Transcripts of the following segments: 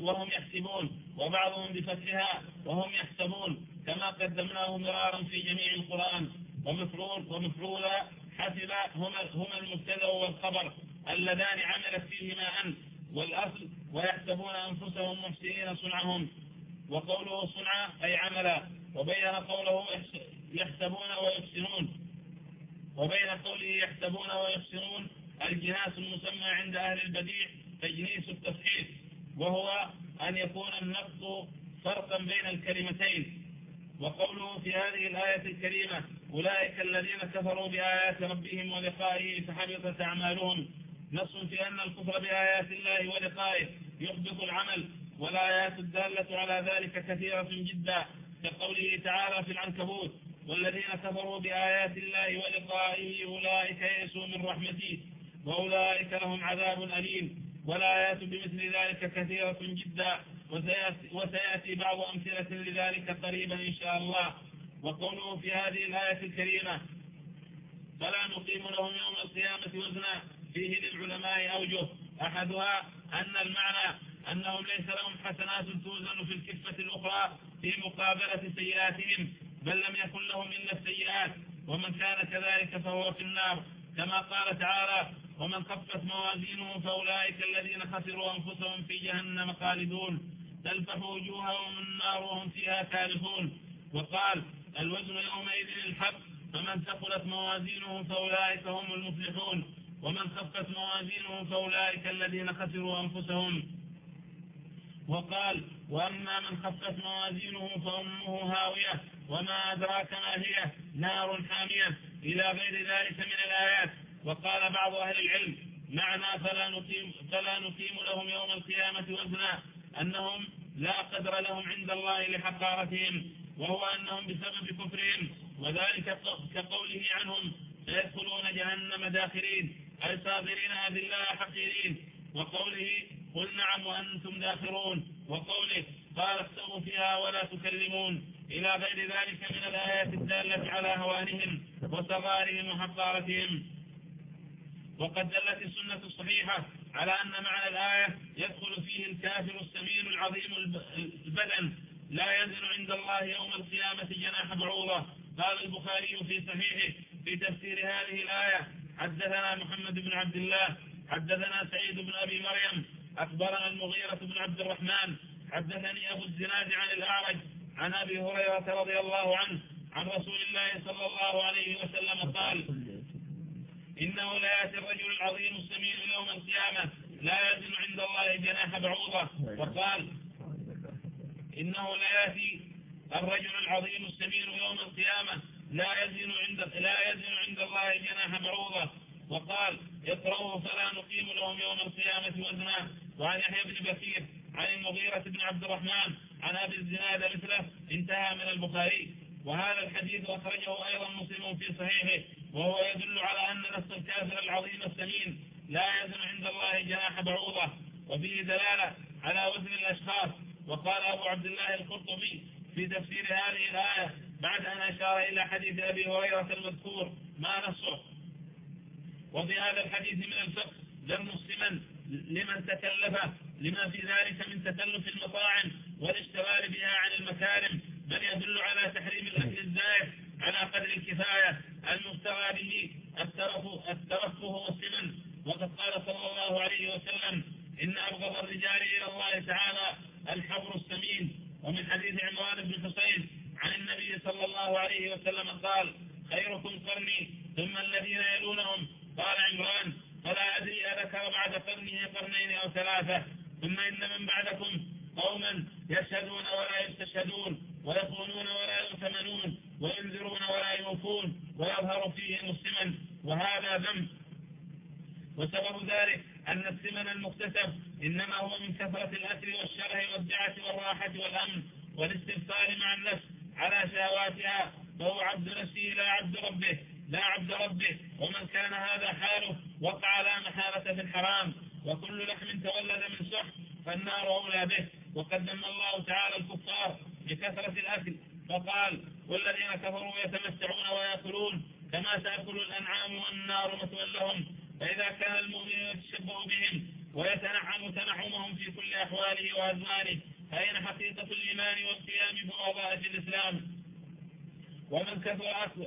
وهم يحسبون وبعضهم بفتحها وهم يحسبون كما قدمناه مرارا في جميع القرآن. ومفعول ومفعولا حسب هما, هما المبتدأ والخبر اللذان عملت فيهما أنت والأصل ويحسبون أنفسهم محسنين صنعهم. وقوله صنع أي عملا وبين قوله يحسبون ويحسنون. وبين قوله يحسبون ويحسنون الجناس المسمى عند أهل البديع تجنيس التفحيص. وهو أن يكون النقص فرقا بين الكلمتين. وقوله في هذه الآية الكريمة أولئك الذين كفروا بآيات ربهم ولقائه فحبطت أعمالهم. نص في أن الكفر بآيات الله ولقائه يحبط العمل والآيات الدالة على ذلك كثيرة جدا. كقوله تعالى في العنكبوت والذين كفروا بآيات الله ولقائه أولئك يئسوا من رحمتي وأولئك لهم عذاب أليم. والآيات بمثل ذلك كثيرة جدا وسيأتي, بعض أمثلة لذلك قريبا إن شاء الله. وقوله في هذه الآية الكريمة فلا نقيم لهم يوم القيامة وزنا فيه للعلماء أوجه أحدها أن المعنى أنهم ليس لهم حسنات توزن في الكفة الأخرى في مقابلة سيئاتهم بل لم يكن لهم إلا السيئات. ومن كان كذلك فهو في النار. كما قال تعالى ومن خفت موازينه فأولئك الذين خسروا أنفسهم في جهنم خالدون. تلفح وجوههم النار وهم فيها كارثون وقال الوزن يومئذ الحق فمن ثقلت موازينه فأولئك هم المفلحون. ومن خفت موازينه فأولئك الذين خسروا أنفسهم. وقال وأما من خفت موازينه فأمه هاوية وما أدراك ما هي؟ نار حامية. إلى غير ذلك من الآيات. وقال بعض أهل العلم معنى فلا نقيم, فلا نقيم لهم يوم القيامة وزنا أنهم لا قدر لهم عند الله لحقارتهم وهو أنهم بسبب كفرهم وذلك كقوله عنهم سيدخلون جهنم داخرين أي صابرين أذلاء حقيرين. وقوله قل نعم وأنتم داخرون. وقوله قال اختموا فيها ولا تكلمون. إلى غير ذلك من الآيات الدالة على هوانهم وصغارهم وحقارتهم. وقد دلت السنة الصحيحة على أن معنى الآية يدخل فيه الكافر السمين العظيم البدن. لا ينزل عند الله يوم القيامة جناح بعوضة. قال البخاري في صحيحه في تفسير هذه الآية حدثنا محمد بن عبد الله حدثنا سعيد بن أبي مريم أخبرنا المغيرة بن عبد الرحمن حدثني أبو الزناد عن الأعرج عن أبي هريرة رضي الله عنه عن رسول الله صلى الله عليه وسلم قال إنه لا يأتي الرجل العظيم السميع يوم القيامة لا يزن عند الله جناح بعوضة. وقال إنه لا يأتي الرجل العظيم السميع يوم القيامة لا يزن عند لا يزن عند الله جناح بعوضة. وقال اقرأوا فلا نقيم لهم يوم القيامة وزنا. وعن يحيى بن بكير عن المغيرة بن عبد الرحمن عن أبي الزناد مثله انتهى من البخاري. وهذا الحديث أخرجه أيضا مسلم في صحيحه. وهو يدل على أن نفس الكافر العظيم السمين لا يزن عند الله جناح بعوضة وفيه دلالة على وزن الأشخاص. وقال أبو عبد الله القرطبي في تفسير هذه الآية بعد أن أشار إلى حديث أبي هريرة المذكور ما نصه وفي هذا الحديث من الفقه ذم السمن لمن تكلف لما في ذلك من تكلف المطاعم والاشتغال بها عن المكارم بل يدل على تحريم الأكل الزائف على قدر الكفاية المبتغى به الترفه والسمن. وقد قال صلى الله عليه وسلم إن أبغض الرجال إلى الله تعالى الحبر السمين. ومن حديث عمران بن حسين عن النبي صلى الله عليه وسلم قال خيركم قرني ثم الذين يلونهم. قال عمران فلا أدري أذكر بعد قرنه قرنين أو ثلاثة ثم إن من بعدكم قوما يشهدون ولا يستشهدون ويخونون ولا يؤتمنون وينذرون ولا يوفون ويظهر فيهم السمن وهذا ذنب. وسبب ذلك أن السمن المكتسب إنما هو من كثرة الأكل والشره والدعة والراحة والأمن والاستبصار مع النفس على شهواتها. فهو عبد نفسه لا عبد ربه لا عبد ربه. ومن كان هذا حاله وقع لا محالة في الحرام وكل لحم تولد من سحت فالنار أولى به. وقد ذم الله تعالى الكفار بكثرة الأكل فقال والذين كفروا يتمتعون ويأكلون كما تأكل الأنعام والنار مثوى لهم فإذا كان المؤمن يتشبه بهم ويتنعم تنعمهم في كل أحواله وأزمانه أين حقيقة الإيمان والقيام بوظائف الإسلام. ومن كثر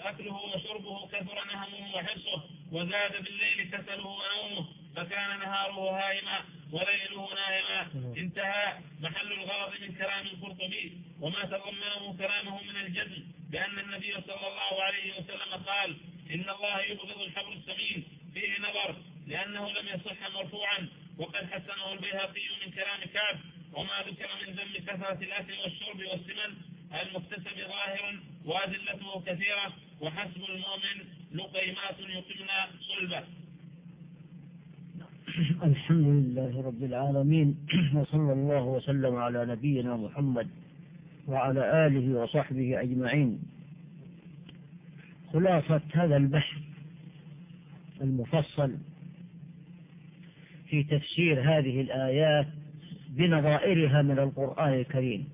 أكله وشربه كثر نهمه وحرصه وزاد بالليل كسله ونومه فكان نهاره هائما. وليله نائما انتهى محل الغرض من كلام القرطبي. وما تضمنه كلامه من الجزم بأن النبي صلى الله عليه وسلم قال إن الله يبغض الحبر السمين. فيه نظر لأنه لم يصح مرفوعا. وقد حسنه البيهقي من كلام كعب. وما ذكر من ذم كثرة الأكل والشرب والسمن. المكتسب ظاهرا وأدلته كثيرة. وحسب المؤمن لقيمات يقمن صلبه. الحمد لله رب العالمين وصلى الله وسلم على نبينا محمد وعلى آله وصحبه أجمعين خلاصة هذا البحث المفصل في تفسير هذه الآيات بنظائرها من القرآن الكريم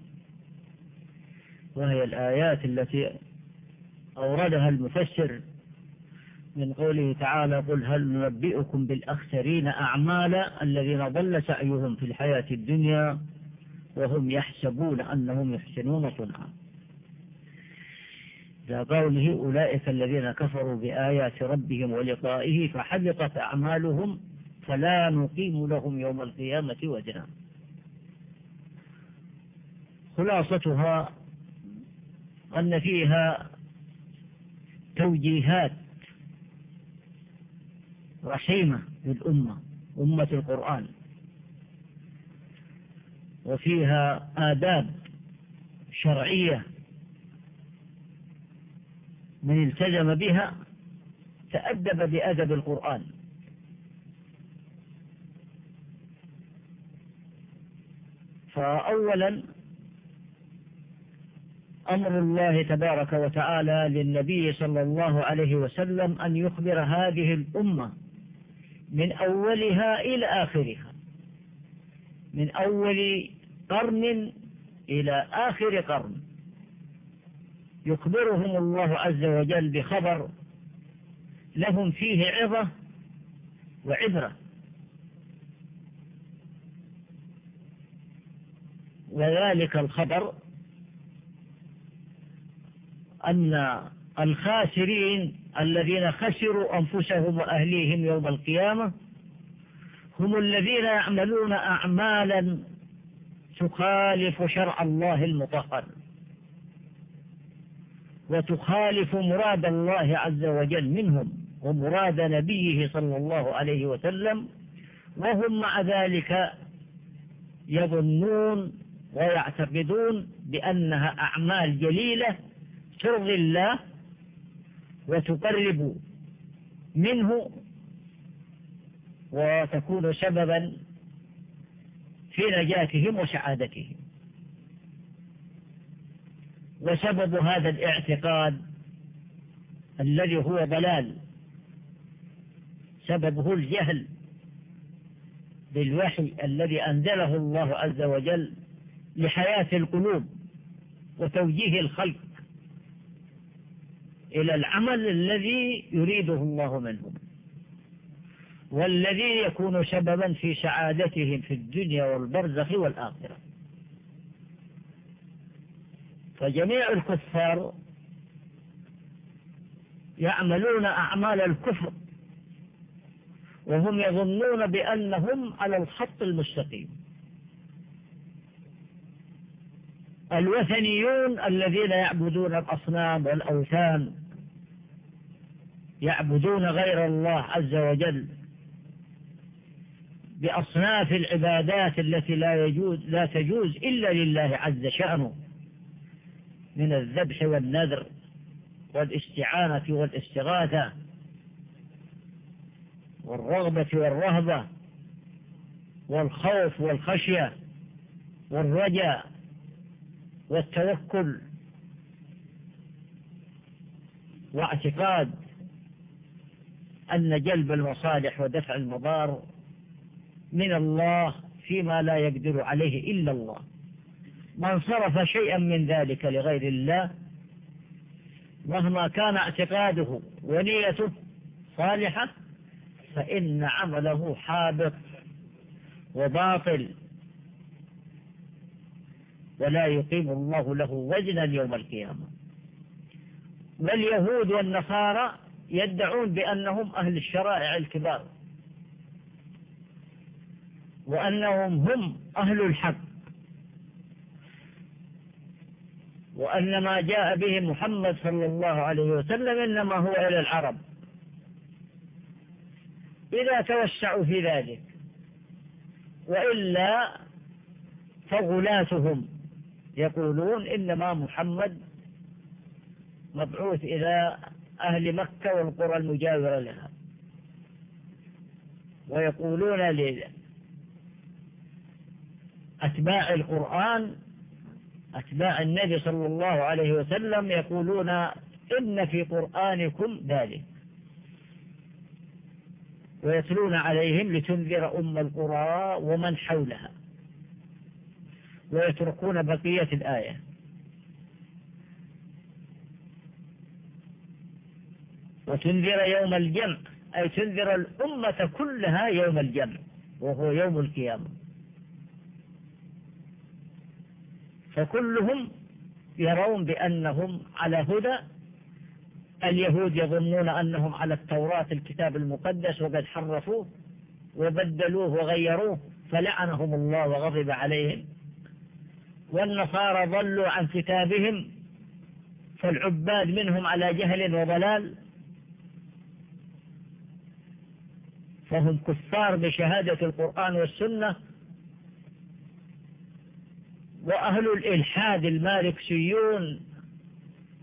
وهي الآيات التي أوردها المفسر من قوله تعالى قل هل ننبئكم بالأخسرين أعمالا الذين ضل سعيهم في الحياة الدنيا وهم يحسبون أنهم يحسنون صنعا. ذا قوله أولئك الذين كفروا بآيات ربهم ولقائه فحبطت أعمالهم فلا نقيم لهم يوم القيامة وزنا. خلاصتها أن فيها توجيهات رحيمة للأمة أمة القرآن. وفيها آداب شرعية من التزم بها تأدب بأدب القرآن. فأولا أمر الله تبارك وتعالى للنبي صلى الله عليه وسلم أن يخبر هذه الأمة من أولها إلى آخرها. من أول قرن إلى آخر قرن. يخبرهم الله عز وجل بخبر لهم فيه عظة وعبرة. وذلك الخبر أن الخاسرين الذين خسروا أنفسهم وأهليهم يوم القيامة هم الذين يعملون أعمالا تخالف شرع الله المطهر وتخالف مراد الله عز وجل منهم ومراد نبيه صلى الله عليه وسلم وهم مع ذلك يظنون ويعتقدون بأنها أعمال جليلة ترضي الله وتقرب منه وتكون سببا في نجاتهم وسعادتهم. وسبب هذا الاعتقاد الذي هو ضلال سببه الجهل بالوحي الذي أنزله الله عز وجل لحياة القلوب وتوجيه الخلق. إلى العمل الذي يريده الله منهم والذي يكون سببا في سعادتهم في الدنيا والبرزخ والآخرة. فجميع الكفار يعملون أعمال الكفر وهم يظنون بأنهم على الخط المستقيم. الوثنيون الذين يعبدون الأصنام والأوثان يعبدون غير الله عز وجل بأصناف العبادات التي لا يجوز لا تجوز إلا لله عز شأنه من الذبح والنذر والاستعانة والاستغاثة والرغبة والرهبة والخوف والخشية والرجاء والتوكل واعتقاد أن جلب المصالح ودفع المضار من الله فيما لا يقدر عليه إلا الله. من صرف شيئا من ذلك لغير الله مهما كان اعتقاده ونيته صالحة فإن عمله حابط وباطل. ولا يقيم الله له وزنا يوم القيامة. واليهود والنصارى يدعون بأنهم أهل الشرائع الكبار. وأنهم هم أهل الحق. وأن ما جاء به محمد صلى الله عليه وسلم إنما هو إلى العرب. إذا توسعوا في ذلك وإلا فغلاتهم. يقولون إنما محمد مبعوث إلى أهل مكة والقرى المجاورة لها. ويقولون لأتباع القرآن أتباع النبي صلى الله عليه وسلم يقولون إن في قرآنكم ذلك. ويتلون عليهم لتنذر أم القرى ومن حولها. ويتركون بقية الآية. وتنذر يوم الجمع أي تنذر الأمة كلها يوم الجمع وهو يوم القيامة. فكلهم يرون بأنهم على هدى. اليهود يظنون أنهم على التوراة الكتاب المقدس وقد حرفوه وبدلوه وغيروه فلعنهم الله وغضب عليهم. والنصارى ضلوا عن كتابهم فالعباد منهم على جهل وضلال. فهم كفار بشهادة القرآن والسنة وأهل الإلحاد الماركسيون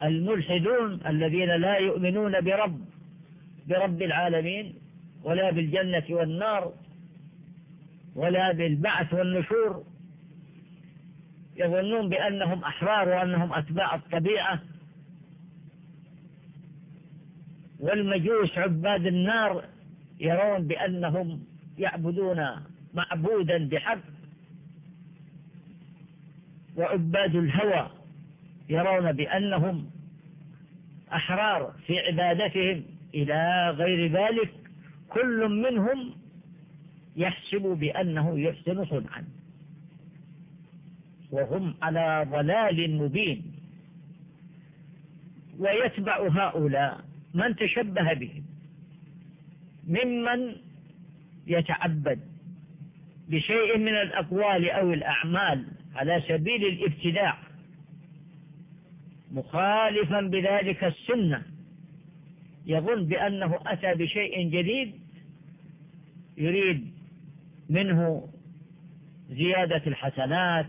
الملحدون الذين لا يؤمنون برب برب العالمين ولا بالجنة والنار ولا بالبعث والنشور يظنون بأنهم أحرار وأنهم أتباع الطبيعة. والمجوس عباد النار يرون بأنهم يعبدون معبودا بحق. وعباد الهوى يرون بأنهم أحرار في عبادتهم. إلى غير ذلك كل منهم يحسب بأنه يحسن صنعا. وهم على ضلال مبين. ويتبع هؤلاء من تشبه بهم. ممن يتعبد بشيء من الأقوال أو الأعمال على سبيل الابتداع مخالفا بذلك السنة. يظن بأنه أتى بشيء جديد يريد منه زيادة الحسنات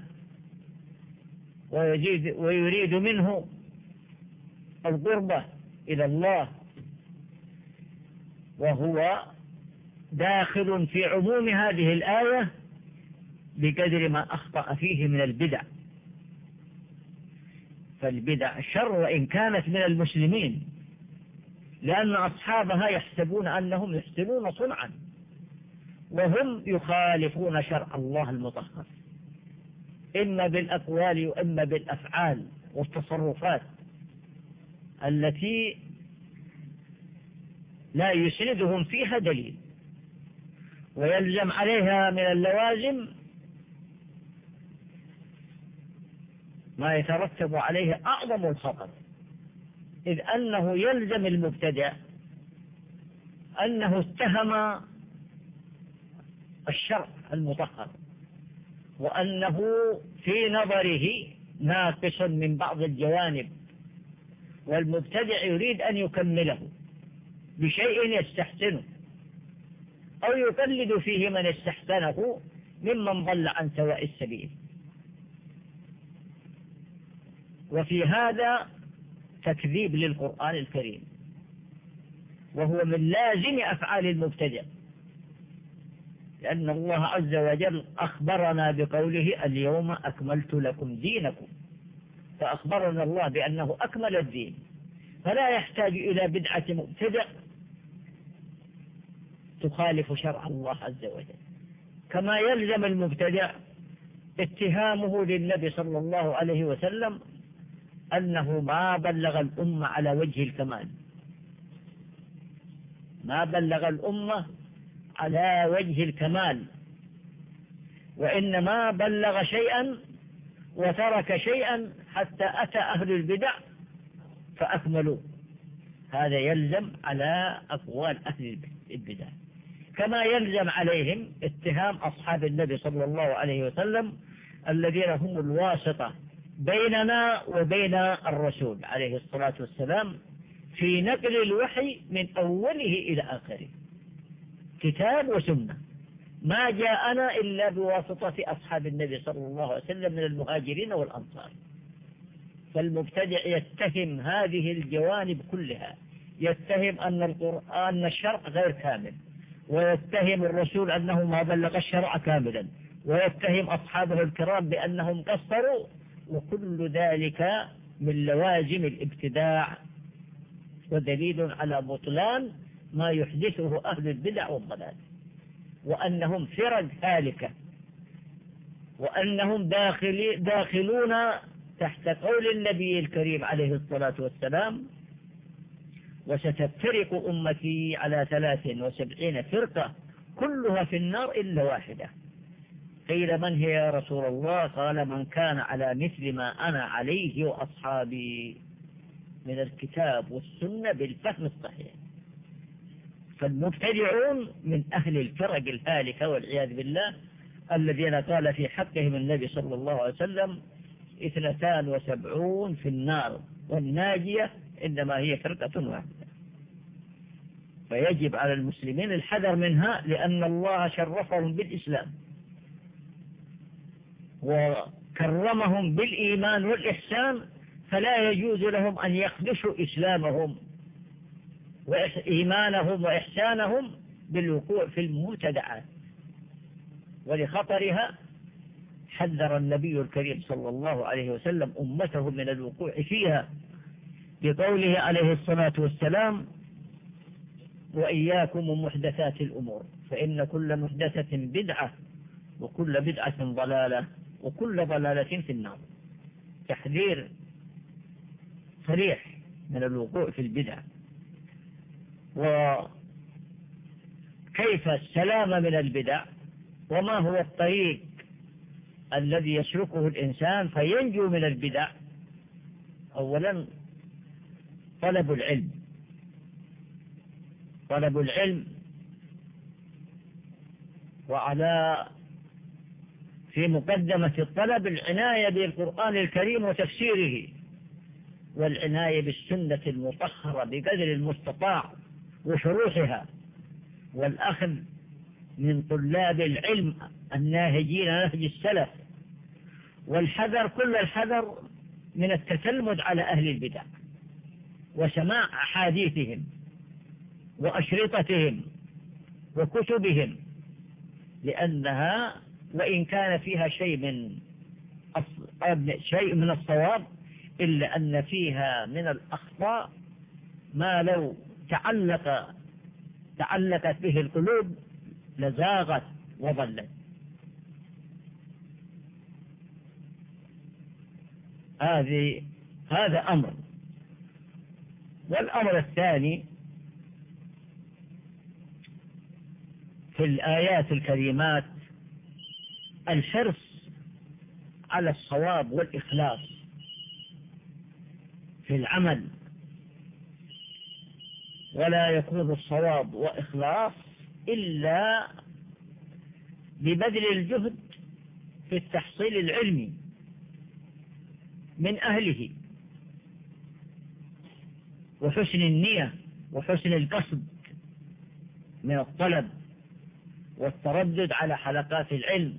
ويريد منه القربة إلى الله وهو داخل في عموم هذه الآية بقدر ما أخطأ فيه من البدع. فالبدع شر وإن كانت من المسلمين لأن أصحابها يحسبون أنهم يحسنون صنعا وهم يخالفون شرع الله المطهر. إما بالأقوال وإما بالأفعال والتصرفات التي لا يسندهم فيها دليل. ويلزم عليها من اللوازم ما يترتب عليه أعظم الخطر. إذ أنه يلزم المبتدع أنه اتهم الشرع المطهر وأنه في نظره ناقص من بعض الجوانب والمبتدع يريد أن يكمله. بشيء يستحسنه أو يقلد فيه من استحسنه ممن ضل عن سواء السبيل. وفي هذا تكذيب للقرآن الكريم وهو من لازم أفعال المبتدع لأن الله عز وجل أخبرنا بقوله اليوم أكملت لكم دينكم. فأخبرنا الله بأنه أكمل الدين. فلا يحتاج إلى بدعة مبتدع تخالف شرع الله عز وجل. كما يلزم المبتدع اتهامه للنبي صلى الله عليه وسلم أنه ما بلغ الأمة على وجه الكمال. ما بلغ الأمة على وجه الكمال. وإنما بلغ شيئا وترك شيئا حتى أتى أهل البدع فأكملوا. هذا يلزم على أقوال أهل البدع. كما يلزم عليهم اتهام أصحاب النبي صلى الله عليه وسلم الذين هم الواسطة بيننا وبين الرسول عليه الصلاة والسلام في نقل الوحي من أوله إلى آخره. كتاب وسنة. ما جاءنا إلا بواسطة أصحاب النبي صلى الله عليه وسلم من المهاجرين والأنصار. فالمبتدع يتهم هذه الجوانب كلها. يتهم أن القرآن الشرع غير كامل. ويتهم الرسول أنه ما بلغ الشرع كاملا ويتهم أصحابه الكرام بأنهم قصروا وكل ذلك من لوازم الابتداع ودليل على بطلان ما يحدثه أهل البدع والضلال وأنهم فرق هالكة وأنهم داخل داخلون تحت قول النبي الكريم عليه الصلاة والسلام وستفترق أمتي على ثلاث وسبعين فرقة كلها في النار إلا واحدة. قيل من هي يا رسول الله؟ قال من كان على مثل ما أنا عليه وأصحابي من الكتاب والسنة بالفهم الصحيح. فالمبتدعون من أهل الفرق الهالكة والعياذ بالله الذين قال في حقهم النبي صلى الله عليه وسلم اثنتان وسبعون في النار والناجية إنما هي فرقة واحدة. فيجب على المسلمين الحذر منها لأن الله شرفهم بالإسلام. وكرمهم بالإيمان والإحسان فلا يجوز لهم أن يخدشوا إسلامهم وإيمانهم وإحسانهم بالوقوع في المبتدعات ولخطرها حذر النبي الكريم صلى الله عليه وسلم أمته من الوقوع فيها. بقوله عليه الصلاة والسلام وإياكم ومحدثات الأمور فإن كل محدثة بدعة وكل بدعة ضلالة وكل ضلالة في النار. تحذير صريح من الوقوع في البدع. وكيف السلامة من البدع؟ وما هو الطريق الذي يسلكه الإنسان فينجو من البدع؟ أولا طلب العلم. طلب العلم وعلى في مقدمة الطلب العناية بالقرآن الكريم وتفسيره والعناية بالسنة المطهرة بقدر المستطاع وشروحها والأخذ من طلاب العلم الناهجين نهج السلف. والحذر كل الحذر من التتلمذ على أهل البدع. وسماع أحاديثهم وأشرطتهم وكتبهم لأنها وإن كان فيها شيء من شيء من الصواب إلا أن فيها من الأخطاء ما لو تعلق تعلقت به القلوب لزاغت وضلت. هذه هذا أمر. والأمر الثاني في الآيات الكريمات الحرص على الصواب والإخلاص في العمل. ولا يكون الصواب وإخلاص إلا ببذل الجهد في التحصيل العلمي من أهله. وحسن النية وحسن القصد من الطلب والتردد على حلقات العلم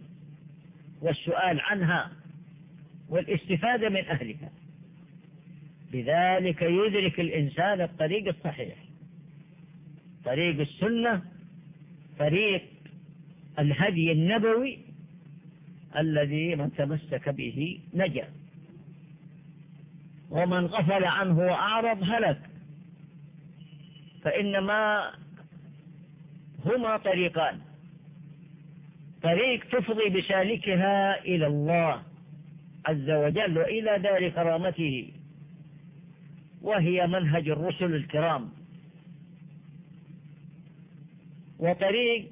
والسؤال عنها والاستفادة من أهلها. بذلك يدرك الإنسان الطريق الصحيح طريق السنة طريق الهدي النبوي الذي من تمسك به نجا. ومن غفل عنه وأعرض هلك. فإنما هما طريقان. طريق تفضي بسالكها إلى الله عز وجل وإلى دار كرامته وهي منهج الرسل الكرام. وطريق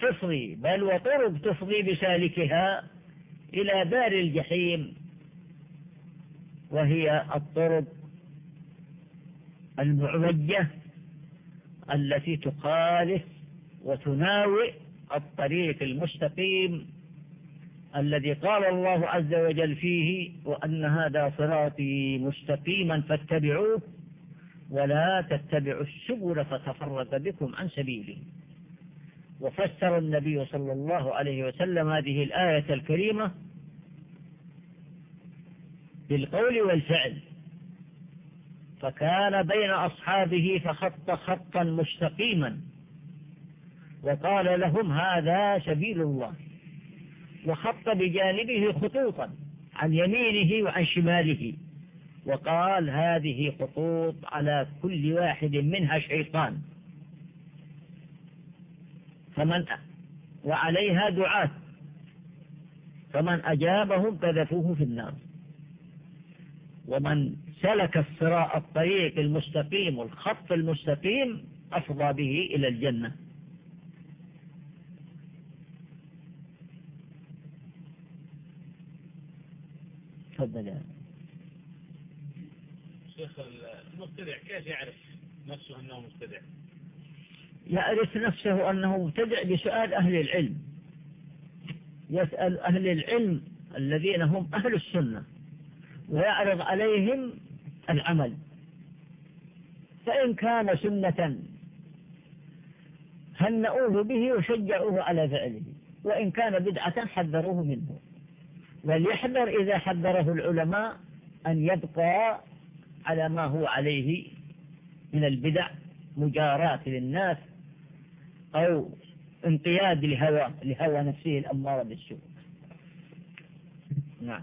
تفضي بل وطرق تفضي بسالكها إلى دار الجحيم وهي الطرق المعوجة التي تخالف وتناوئ الطريق المستقيم الذي قال الله عز وجل فيه وأن هذا صراطي مستقيما فاتبعوه ولا تتبعوا السبل فتفرق بكم عن سبيله وفسر النبي صلى الله عليه وسلم هذه الآية الكريمة بالقول والفعل. فكان بين أصحابه فخط خطا مستقيما. وقال لهم هذا سبيل الله. وخط بجانبه خطوطا عن يمينه وعن شماله. وقال هذه خطوط على كل واحد منها شيطان. فمن وعليها دعاة. فمن أجابهم قذفوه في النار. ومن سلك الصراط الطريق المستقيم والخط المستقيم أفضى به إلى الجنة. تفضل شيخ المبتدع كيف يعرف نفسه أنه مبتدع؟ يعرف نفسه أنه مبتدع بسؤال أهل العلم. يسأل أهل العلم الذين هم أهل السنة ويعرض عليهم العمل. فإن كان سنة هنؤوه به وشجعوه على فعله؟ وإن كان بدعة حذروه منه. وليحذر إذا حذره العلماء أن يبقى على ما هو عليه من البدع مجاراة للناس أو انقياد لهوى لهوى نفسه الأمارة بالسوء. نعم.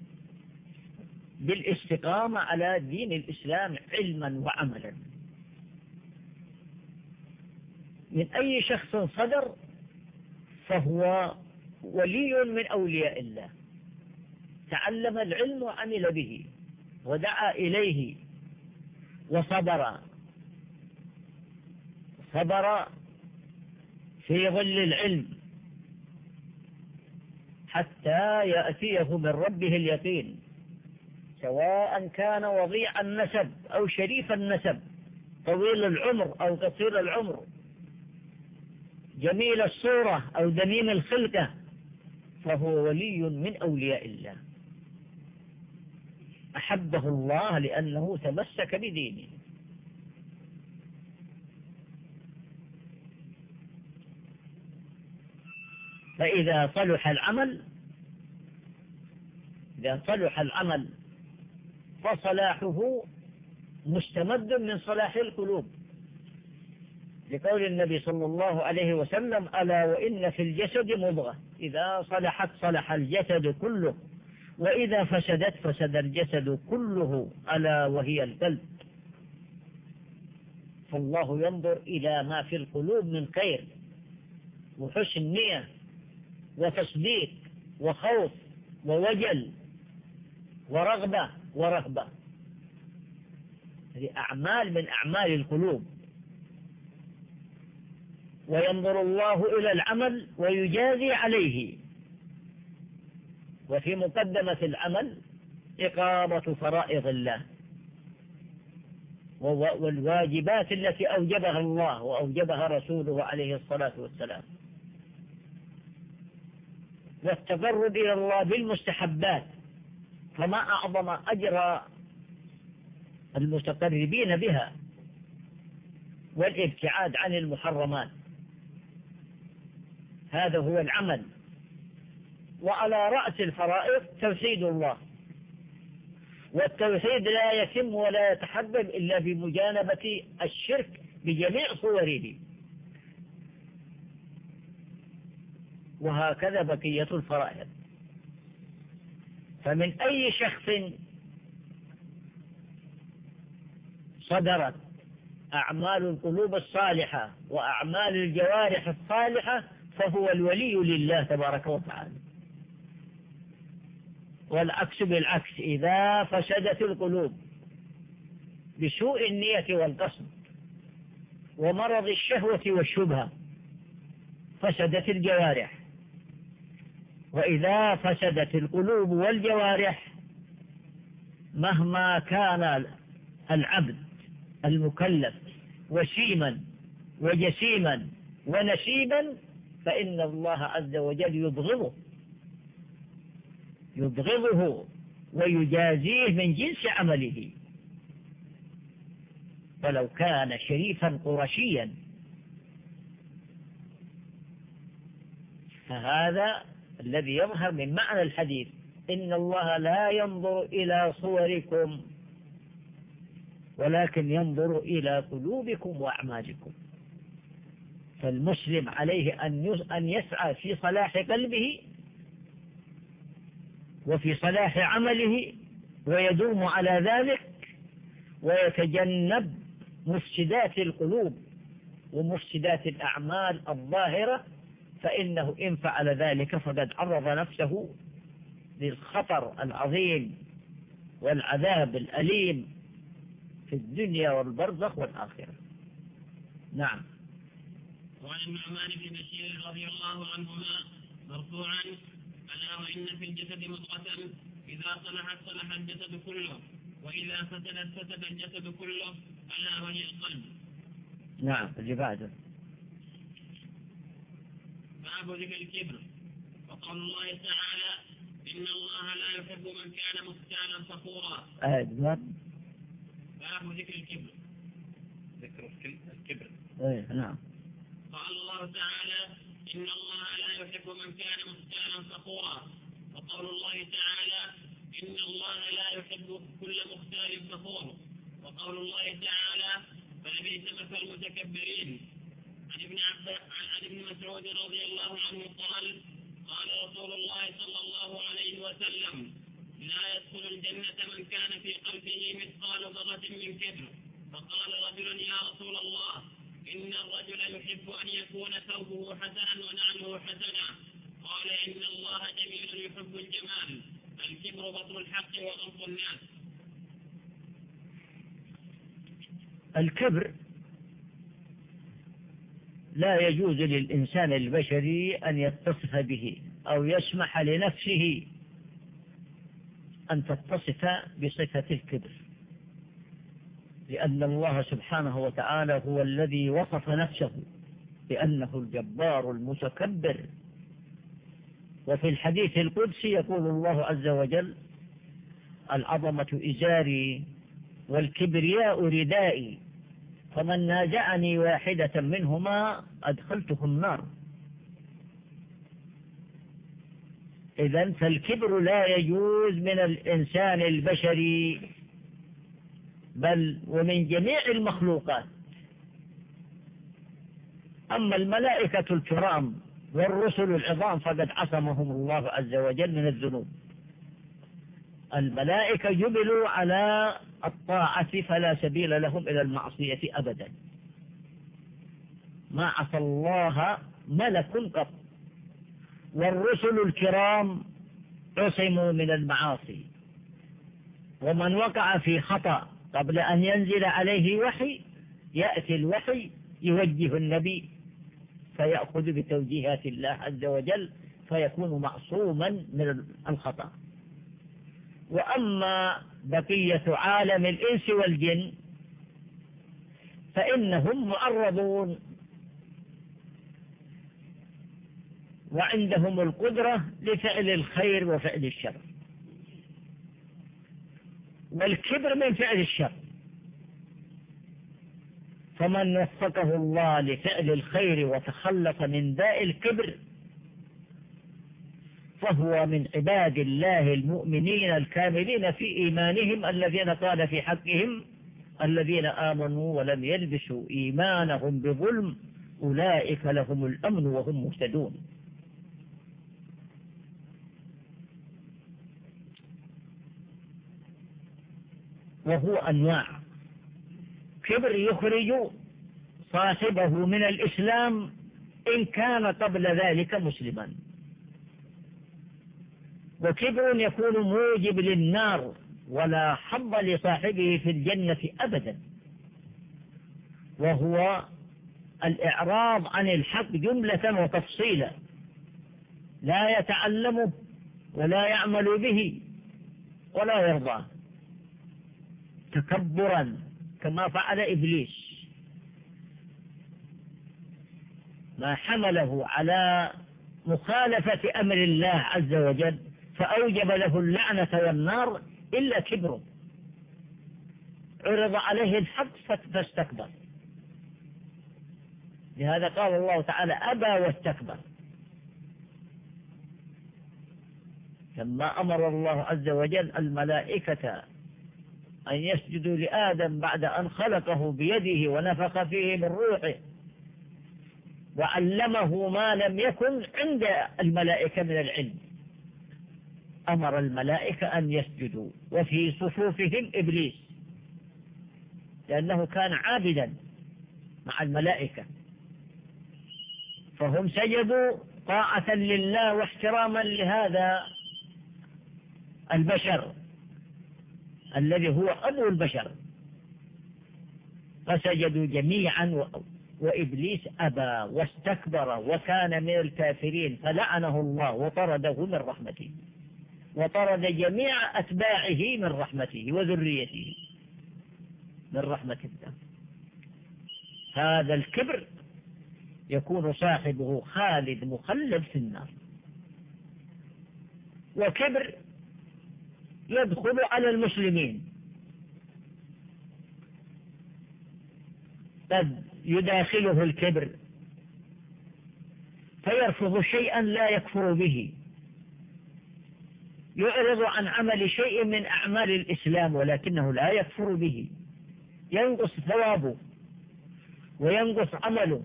بالاستقامة على دين الإسلام علما وعملا. من أي شخص صدر فهو ولي من أولياء الله. تعلم العلم وعمل به ودعا إليه وصبر. صبر في ظل العلم حتى يأتيه من ربه اليقين. سواء كان وضيع النسب أو شريف النسب طويل العمر أو قصير العمر جميل الصورة أو دميم الخلقة فهو ولي من أولياء الله. أحبه الله لأنه تمسك بدينه. فإذا صلح العمل إذا صلح العمل فصلاحه مستمد من صلاح القلوب. لقول النبي صلى الله عليه وسلم ألا وإن في الجسد مضغة. إذا صلحت صلح الجسد كله. وإذا فسدت فسد الجسد كله ألا وهي القلب. فالله ينظر إلى ما في القلوب من خير وحسن نية وتصديق وخوف ووجل ورغبة. ورهبة هذه أعمال من أعمال القلوب. وينظر الله إلى العمل ويجازي عليه. وفي مقدمة العمل إقامة فرائض الله. والواجبات التي أوجبها الله وأوجبها رسوله عليه الصلاة والسلام. والتقرب إلى الله بالمستحبات. فما أعظم أجر المتقربين بها والابتعاد عن المحرمات. هذا هو العمل. وعلى رأس الفرائض توحيد الله. والتوحيد لا يتم ولا يتحبب إلا بمجانبة الشرك بجميع صوره. وهكذا بقية الفرائض. فمن أي شخص صدرت أعمال القلوب الصالحة وأعمال الجوارح الصالحة فهو الولي لله تبارك وتعالى. والعكس بالعكس إذا فسدت القلوب بسوء النية والقصد ومرض الشهوة والشبهة فسدت الجوارح. وإذا فسدت القلوب والجوارح مهما كان العبد المكلف وسيما وجسيما ونسيبا فإن الله عز وجل يبغضه يبغضه ويجازيه من جنس عمله. ولو كان شريفا قرشيا فهذا الذي يظهر من معنى الحديث. إن الله لا ينظر إلى صوركم ولكن ينظر إلى قلوبكم وأعمالكم. فالمسلم عليه أن يسعى في صلاح قلبه وفي صلاح عمله ويدوم على ذلك ويتجنب مفسدات القلوب ومفسدات الأعمال الظاهرة. فإنه إن فعل ذلك فقد عرض نفسه للخطر العظيم والعذاب الأليم في الدنيا والبرزخ والآخرة. نعم. وعن النعمان بن بشير رضي الله عنهما مرفوعا ألا وإن في الجسد مضغة إذا صلحت صلح الجسد كله وإذا فسدت فسد الجسد كله ألا وهي القلب. نعم اللي بعده ذكر الكبر. وقول الله تعالى إن الله لا يحب من كان مختالا فخورا. أيوة باب ذكر الكبر. ذكر الكبر. أيه نعم. قال الله تعالى إن الله لا يحب من كان مختالا فخورا. وقول الله تعالى إن الله لا يحب كل مختال فخور. وقول الله تعالى فلبئس مثل المتكبرين. عن ابن عباس عن مسعود رضي الله عنه قال قال رسول الله صلى الله عليه وسلم لا يدخل الجنة من كان في قلبه مثقال ذرة من كبر. فقال رجل يا رسول الله إن الرجل يحب أن يكون ثوبه حسنا ونعله حسنا. قال إن الله جميل يحب الجمال الكبر بطل الحق وغمط الناس. الكبر لا يجوز للإنسان البشري أن يتصف به أو يسمح لنفسه أن تتصف بصفة الكبر لأن الله سبحانه وتعالى هو الذي وصف نفسه بأنه الجبار المتكبر. وفي الحديث القدسي يقول الله عز وجل العظمة إزاري والكبرياء ردائي فمن نازعني واحدة منهما أدخلته النار. إذا فالكبر لا يجوز من الإنسان البشري بل ومن جميع المخلوقات. أما الملائكة الكرام والرسل العظام فقد عصمهم الله عز وجل من الذنوب. الملائكة جبلوا على الطاعة فلا سبيل لهم إلى المعصية أبدا. ما عصى الله ملك قط. والرسل الكرام عصموا من المعاصي. ومن وقع في خطأ قبل أن ينزل عليه وحي يأتي الوحي يوجه النبي فيأخذ بتوجيهات الله عز وجل فيكون معصوما من الخطأ. وأما بقية عالم الإنس والجن فإنهم معرضون. وعندهم القدرة لفعل الخير وفعل الشر. والكبر من فعل الشر. فمن وفقه الله لفعل الخير وتخلص من داء الكبر فهو من عباد الله المؤمنين الكاملين في إيمانهم الذين قال في حقهم الذين آمنوا ولم يلبسوا إيمانهم بظلم أولئك لهم الأمن وهم مهتدون. وهو أنواع. كبر يخرج صاحبه من الإسلام إن كان قبل ذلك مسلما. وكبر يكون موجب للنار ولا حظ لصاحبه في الجنة أبدا؟ وهو الإعراض عن الحق جملة وتفصيلا. لا يتعلمه ولا يعمل به ولا يرضاه تكبرا كما فعل إبليس. ما حمله على مخالفة أمر الله عز وجل. فأوجب له اللعنة والنار إلا كبره عرض عليه الحق فاستكبر. لهذا قال الله تعالى أبى واستكبر. لما أمر الله عز وجل الملائكة أن يسجدوا لآدم بعد أن خلقه بيده ونفخ فيه من روحه وعلمه ما لم يكن عند الملائكة من العلم. أمر الملائكة أن يسجدوا وفي صفوفهم إبليس لأنه كان عابدا مع الملائكة. فهم سجدوا طاعة لله واحتراما لهذا البشر الذي هو أبو البشر. فسجدوا جميعا وإبليس أبى واستكبر وكان من الكافرين فلعنه الله وطرده من رحمته. وطرد جميع أتباعه من رحمته وذريته. من رحمة الله. هذا الكبر يكون صاحبه خالد مخلد في النار. وكبر يدخل على المسلمين. قد يداخله الكبر. فيرفض شيئا لا يكفر به. يعرض عن عمل شيء من أعمال الإسلام ولكنه لا يكفر به. ينقص ثوابه وينقص عمله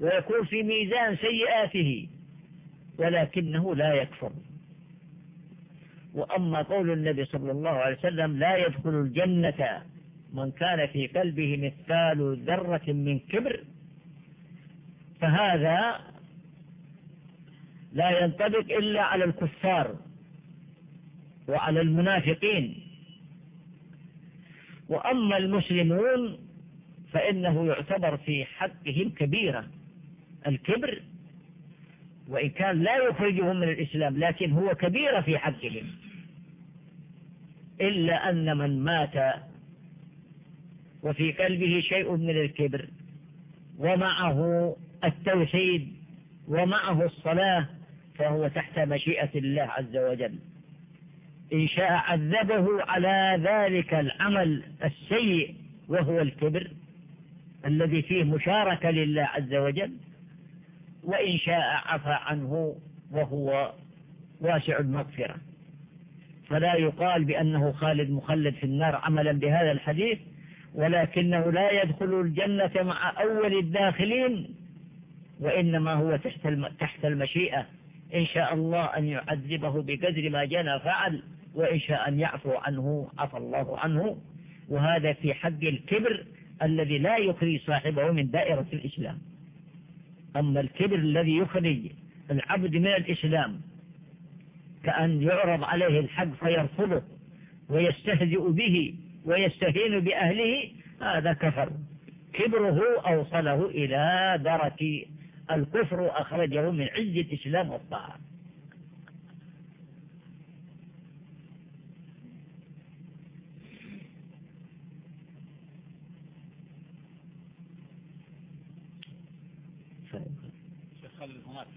ويكون في ميزان سيئاته ولكنه لا يكفر. وأما قول النبي صلى الله عليه وسلم لا يدخل الجنة من كان في قلبه مثال ذرة من كبر فهذا لا ينطبق إلا على الكفار. وعلى المنافقين. وأما المسلمون فإنه يعتبر في حقهم كبيرة الكبر وإن كان لا يخرجهم من الإسلام لكن هو كبيرة في حقهم. إلا أن من مات وفي قلبه شيء من الكبر ومعه التوحيد ومعه الصلاة فهو تحت مشيئة الله عز وجل. إن شاء عذبه على ذلك العمل السيء وهو الكبر الذي فيه مشاركة لله عز وجل وإن شاء عفى عنه وهو واسع المغفرة. فلا يقال بأنه خالد مخلد في النار عملا بهذا الحديث ولكنه لا يدخل الجنة مع أول الداخلين وإنما هو تحت تحت المشيئة. إن شاء الله أن يعذبه بقدر ما جنى فعل. وإن شاء أن يعفو عنه عفى الله عنه. وهذا في حق الكبر الذي لا يخرج صاحبه من دائرة الإسلام. أما الكبر الذي يخرج العبد من الإسلام كأن يعرض عليه الحق فيرفضه ويستهزئ به ويستهين بأهله هذا كفر. كبره أوصله إلى درك الكفر أخرجه من عز الإسلام والطاعة.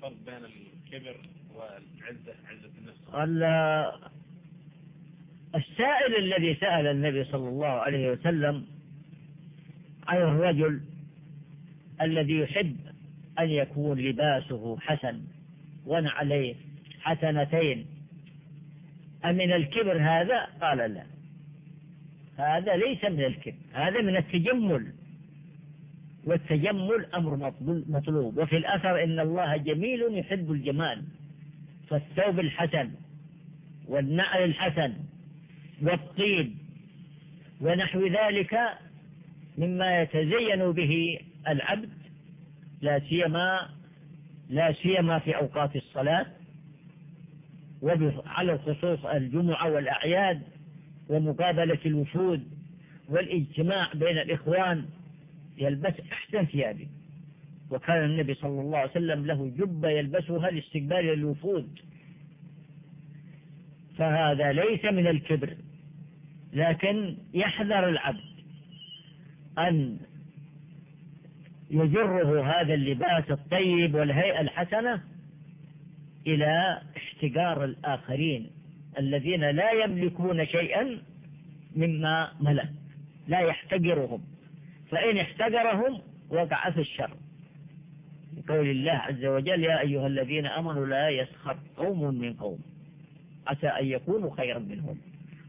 هل هناك فرق بين الكبر والعزة عزة النفس؟ السائل الذي سأل النبي صلى الله عليه وسلم عن الرجل الذي يحب أن يكون لباسه حسن ونعليه حسنتين أمن الكبر هذا؟ قال لا هذا ليس من الكبر هذا من التجمل. والتجمل أمر مطلوب وفي الأثر إن الله جميل يحب الجمال. فالثوب الحسن والنعل الحسن والطيب ونحو ذلك مما يتزين به العبد لا سيما لا سيما في أوقات الصلاة وعلى الخصوص الجمعة والأعياد ومقابلة الوفود والإجتماع بين الإخوان يلبس أحسن ثيابه. وكان النبي صلى الله عليه وسلم له جبة يلبسها لاستقبال الوفود. فهذا ليس من الكبر لكن يحذر العبد أن يجره هذا اللباس الطيب والهيئة الحسنة إلى احتقار الآخرين الذين لا يملكون شيئا مما ملك لا يحتقرهم. فإن احتقرهم وقع في الشر. قول الله عز وجل يا أيها الذين أمنوا لا يسخر قوم من قوم. عسى أن يكونوا خيرا منهم.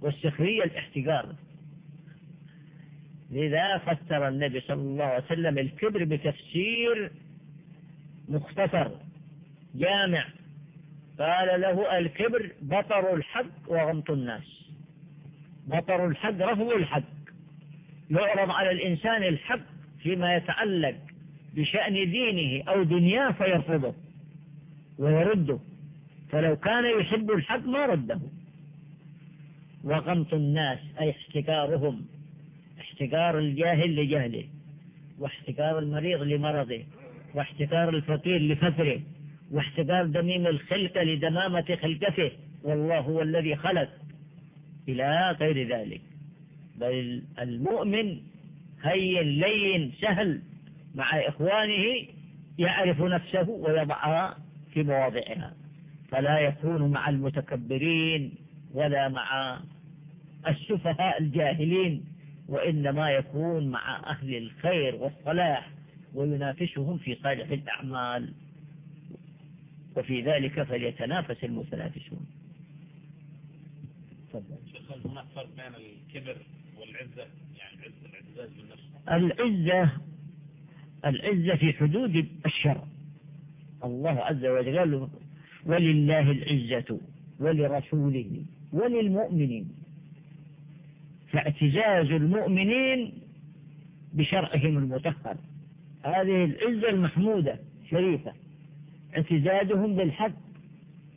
والسخرية الاحتقار لذا فسر النبي صلى الله عليه وسلم الكبر بتفسير مختصر جامع. قال له الكبر بطر الحق وغمط الناس. بطر الحق رفض الحق. يعرض على الإنسان الحق فيما يتعلق بشأن دينه أو دنياه فيرفضه ويرده. فلو كان يحب الحق ما رده. وغمط الناس أي احتكارهم احتكار الجاهل لجهله واحتكار المريض لمرضه واحتكار الفقير لفقره واحتكار دميم الخلقة لدمامة خلقته والله هو الذي خلق إلى غير ذلك. بل المؤمن هين لين سهل مع إخوانه يعرف نفسه ويضعها في مواضعها فلا يكون مع المتكبرين ولا مع السفهاء الجاهلين وإنما يكون مع أهل الخير والصلاح وينافسهم في صالح الأعمال. وفي ذلك فليتنافس المتنافسون. شيخ هناك فرق بين الكبر والعزة يعني بالنفس العزة العزة في حدود الشرع الله عز وجل قال ولله العزة ولرسوله وللمؤمنين. فاعتزاز المؤمنين بشرعهم المطهر. هذه العزة المحمودة شريفة. اعتزازهم بالحق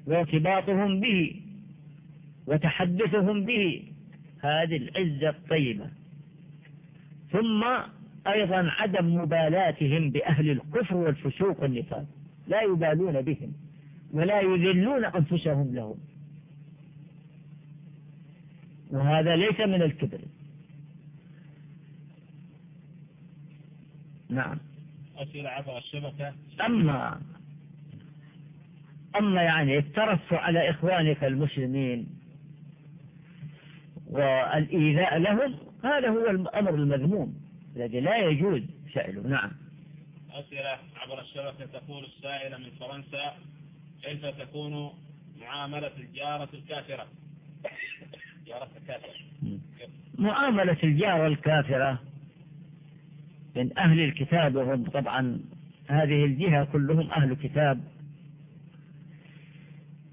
وارتباطهم به وتحدثهم به. هذه العزة الطيبة. ثم أيضا عدم مبالاتهم بأهل الكفر والفسوق والنفاق. لا يبالون بهم ولا يذلون أنفسهم لهم. وهذا ليس من الكبر. نعم. أسئلة عبر الشبكة أما أما يعني الترفع على إخوانك المسلمين والإيذاء لهم هذا هو الأمر المذموم الذي لا يجوز فعله نعم. أسئلة عبر الشبكة تقول السائلة من فرنسا كيف تكون معاملة الجارة الكافرة؟ جارة الكافرة. معاملة الجارة الكافرة من أهل الكتاب وهم طبعا هذه الجهة كلهم أهل كتاب.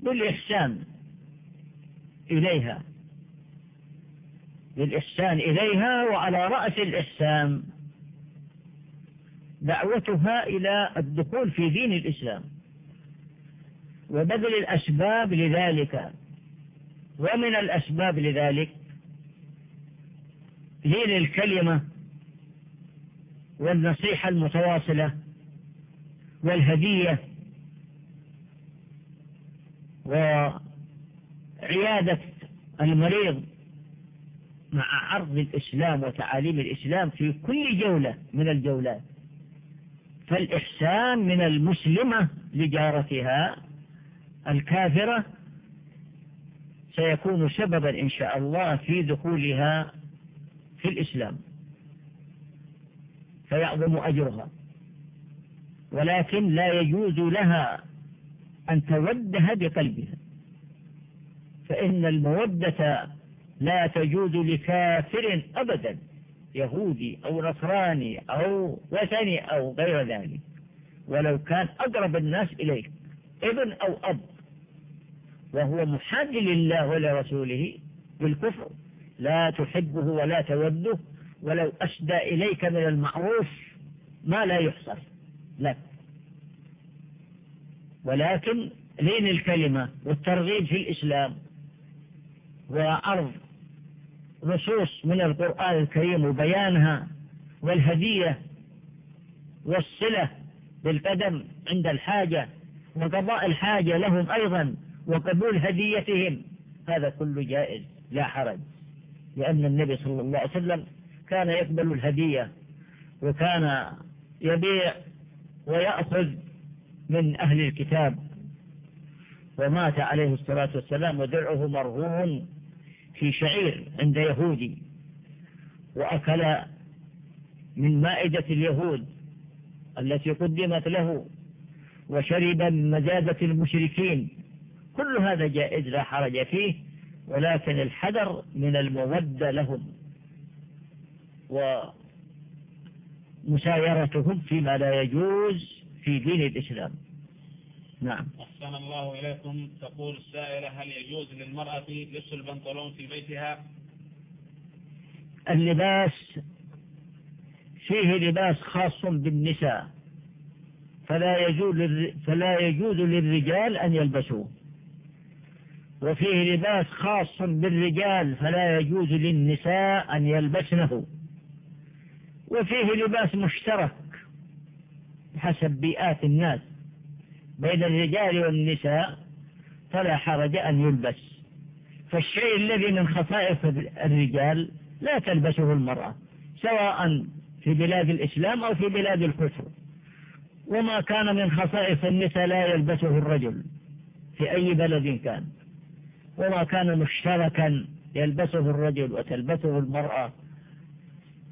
بالإحسان إليها بالإحسان إليها وعلى رأس الإحسان. دعوتها إلى الدخول في دين الإسلام. وبذل الأسباب لذلك. ومن الأسباب لذلك لين الكلمة والنصيحة المتواصلة والهدية وعيادة المريض مع عرض الإسلام وتعاليم الإسلام في كل جولة من الجولات. فالإحسان من المسلمة لجارتها الكافرة سيكون سببا إن شاء الله في دخولها في الإسلام. فيعظم أجرها. ولكن لا يجوز لها أن تودها بقلبها. فإن المودة لا تجوز لكافر أبدا يهودي أو نصراني أو وثني أو غير ذلك. ولو كان أقرب الناس إليك ابن أو أب وهو محاد لله ولرسوله بالكفر لا تحبه ولا توده ولو أسدى إليك من المعروف ما لا يحصر لك. ولكن لين الكلمة والترغيب في الإسلام وعرض نصوص من القرآن الكريم وبيانها والهدية والصلة بالقدم عند الحاجة وقضاء الحاجة لهم أيضا وقبول هديتهم هذا كله جائز لا حرج لأن النبي صلى الله عليه وسلم كان يقبل الهدية وكان يبيع ويأخذ من أهل الكتاب ومات عليه الصلاة والسلام ودرعه مرهون في شعير عند يهودي وأكل من مائدة اليهود التي قدمت له وشرب من مزازة المشركين. كل هذا جائز لا حرج فيه ولكن الحذر من المودة لهم ومسايرتهم فيما لا يجوز في دين الإسلام. نعم. أحسن الله إليكم. تقول السائلة هل يجوز للمرأة لبس البنطلون في بيتها؟ اللباس فيه لباس خاص بالنساء. فلا يجوز فلا يجوز للرجال أن يلبسوه. وفيه لباس خاص بالرجال فلا يجوز للنساء أن يلبسنه. وفيه لباس مشترك حسب بيئات الناس. بين الرجال والنساء فلا حرج أن يلبس. فالشيء الذي من خصائص الرجال لا تلبسه المرأة سواء في بلاد الإسلام أو في بلاد الكفر. وما كان من خصائص النساء لا يلبسه الرجل في أي بلد كان. وما كان مشتركا يلبسه الرجل وتلبسه المرأة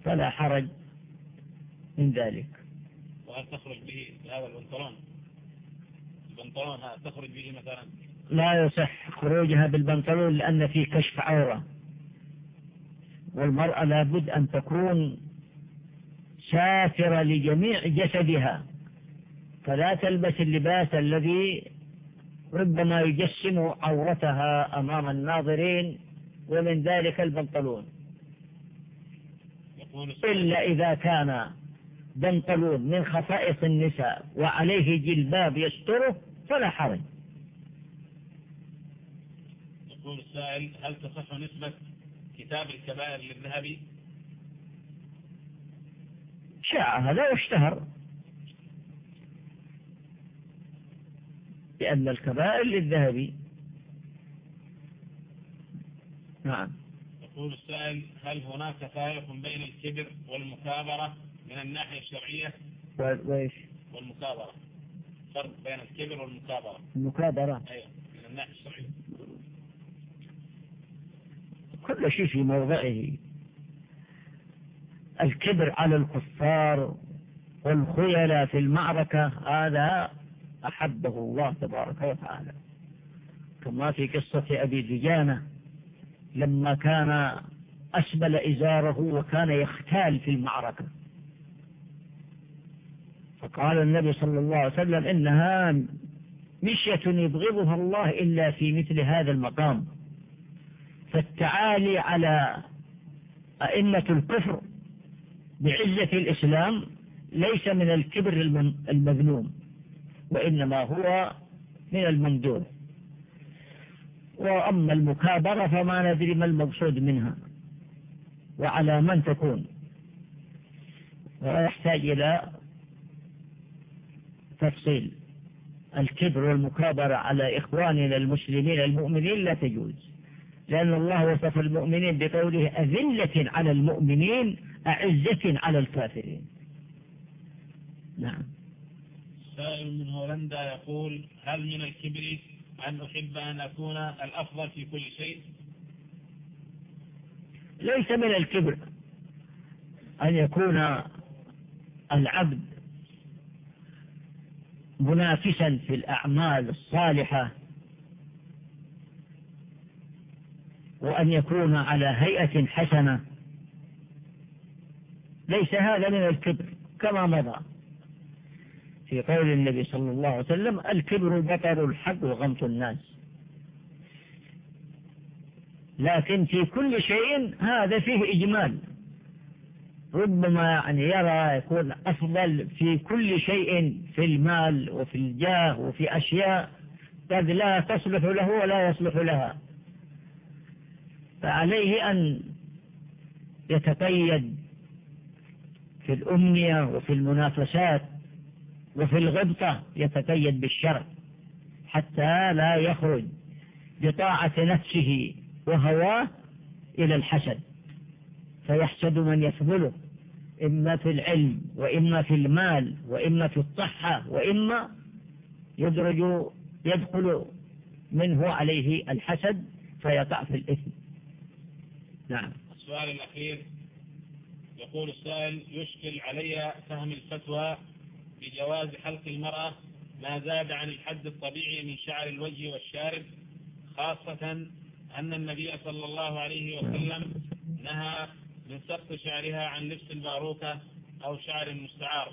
فلا حرج من ذلك. وهل تخرج به هذا البنطلون؟ البنطلون تخرج به مثلا؟ لا يصح خروجها بالبنطلون لأن فيه كشف عورة. والمرأة لابد أن تكون سافرة لجميع جسدها. فلا تلبس اللباس الذي ربما يجسم عورتها أمام الناظرين ومن ذلك البنطلون. إلا إذا كان بنطلون من خصائص النساء وعليه جلباب يستره فلا حرج. يقول السائل هل تصح نسبة كتاب الكبائر للذهبي شاع هذا واشتهر لأن الكبائر للذهبي نعم. يقول السائل هل هناك فارق بين الكبر والمكابرة من الناحية الشرعية؟ وإيش؟ والمكابرة. فرق بين الكبر والمكابرة. المكابرة. أيوة من الناحية الشرعية. كل شيء في موضعه. الكبر على الكفار والخيلاء في المعركة هذا أحبه الله تبارك وتعالى. كما في قصة أبي دجانة لما كان أسبل إزاره وكان يختال في المعركة. فقال النبي صلى الله عليه وسلم إنها مشية يبغضها الله إلا في مثل هذا المقام. فالتعالي على أئمة الكفر بعزة الإسلام ليس من الكبر المذموم وإنما هو من الممدوح وأما المكابرة فما ندري ما المقصود منها وعلى من تكون. ويحتاج إلى تفصيل. الكبر والمكابرة على إخواننا المسلمين المؤمنين لا تجوز لأن الله وصف المؤمنين بقوله أذلة على المؤمنين أعزة على الكافرين. نعم. سائل من هولندا يقول هل من الكبر أن أحب أن أكون الأفضل في كل شيء؟ ليس من الكبر أن يكون العبد منافسا في الأعمال الصالحة وأن يكون على هيئة حسنة. ليس هذا من الكبر كما مضى في قول النبي صلى الله عليه وسلم الكبر بطر الحق وغمط الناس. لكن في كل شيء هذا فيه إجمال. ربما يعني يرى يكون أفضل في كل شيء في المال وفي الجاه وفي أشياء قد لا تصلح له ولا يصلح لها. فعليه أن يتقيد في الأمنية وفي المنافسات وفي الغبطة يتقيد بالشرع حتى لا يخرج بطاعة نفسه وهواه إلى الحسد. فيحسد من يفضله إما في العلم وإما في المال وإما في الصحة وإما يدرج يدخل منه عليه الحسد فيقع في الإثم. نعم. السؤال الأخير. يقول السائل يشكل علي فهم الفتوى بجواز حلق المرأة ما زاد عن الحد الطبيعي من شعر الوجه والشارب خاصة أن النبي صلى الله عليه وسلم نهى من سقط شعرها عن لبس الباروكة أو شعر المستعار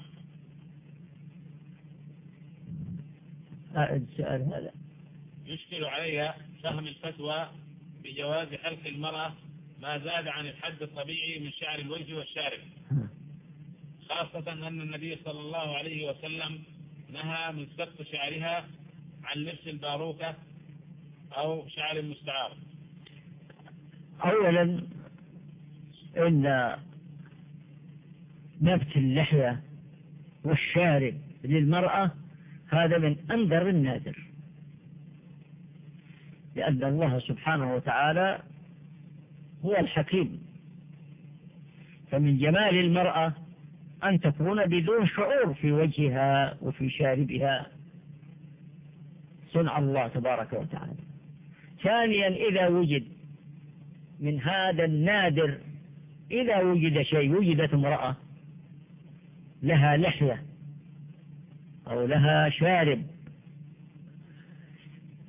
السؤال هذا. يشكل علي فهم الفتوى بجواز حلق المرأة ما زاد عن الحد الطبيعي من شعر الوجه والشارب خاصة أن النبي صلى الله عليه وسلم نهى من سقط شعرها عن لبس الباروكة أو شعر المستعار أولا إن نبت اللحية والشارب للمرأة هذا من أندر النادر. لأن الله سبحانه وتعالى هو الحكيم. فمن جمال المرأة أن تكون بدون شعور في وجهها وفي شاربها. صنع الله تبارك وتعالى. ثانيا إذا وجد من هذا النادر إذا وجد شيء وجدت امرأة لها لحية أو لها شارب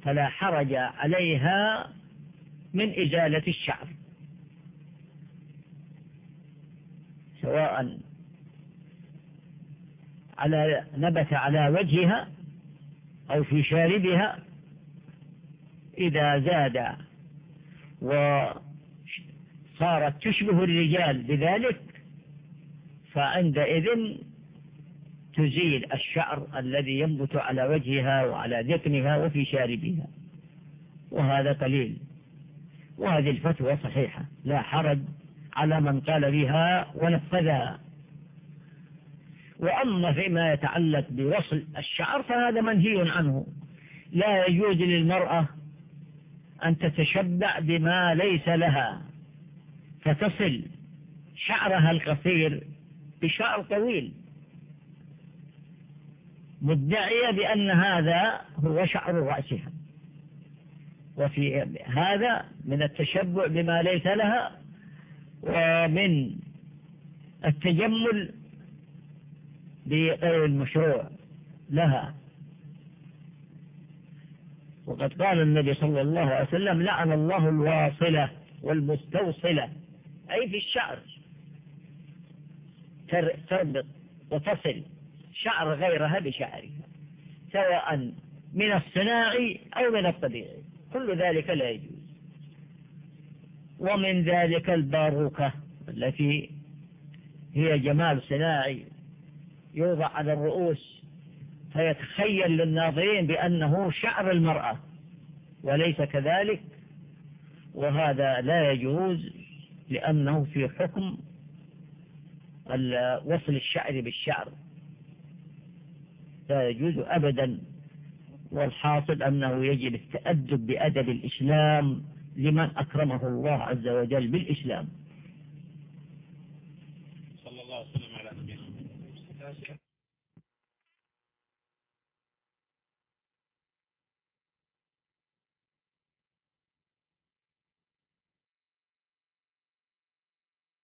فلا حرج عليها من إزالة الشعر. سواء على نبت على وجهها أو في شاربها إذا زاد وصارت تشبه الرجال بذلك فعندئذ تزيل الشعر الذي ينبت على وجهها وعلى ذقنها وفي شاربها. وهذا قليل. وهذه الفتوى صحيحة. لا حرج على من قال بها ونفذها. وأما فيما يتعلق بوصل الشعر فهذا منهي عنه. لا يجوز للمرأة أن تتشبع بما ليس لها. فتصل شعرها القصير بشعر طويل. مدعية بأن هذا هو شعر رأسها. وفي هذا من التشبع بما ليس لها ومن التجمل بغير المشروع لها. وقد قال النبي صلى الله عليه وسلم لعن الله الواصلة والمستوصلة. أي في الشعر. تربط وتصل شعر غيرها بشعرها سواء من الصناعي أو من الطبيعي. كل ذلك لا يجوز. ومن ذلك الباروكة التي هي جمال صناعي يوضع على الرؤوس فيتخيل للناظرين بأنه شعر المرأة وليس كذلك وهذا لا يجوز. لأنه في حكم وصل الشعر بالشعر. لا يجوز أبدا والحاصل أنه يجب التأدب بأدب الإسلام لمن أكرمه الله عز وجل بالإسلام. صلى الله وسلم على نبينا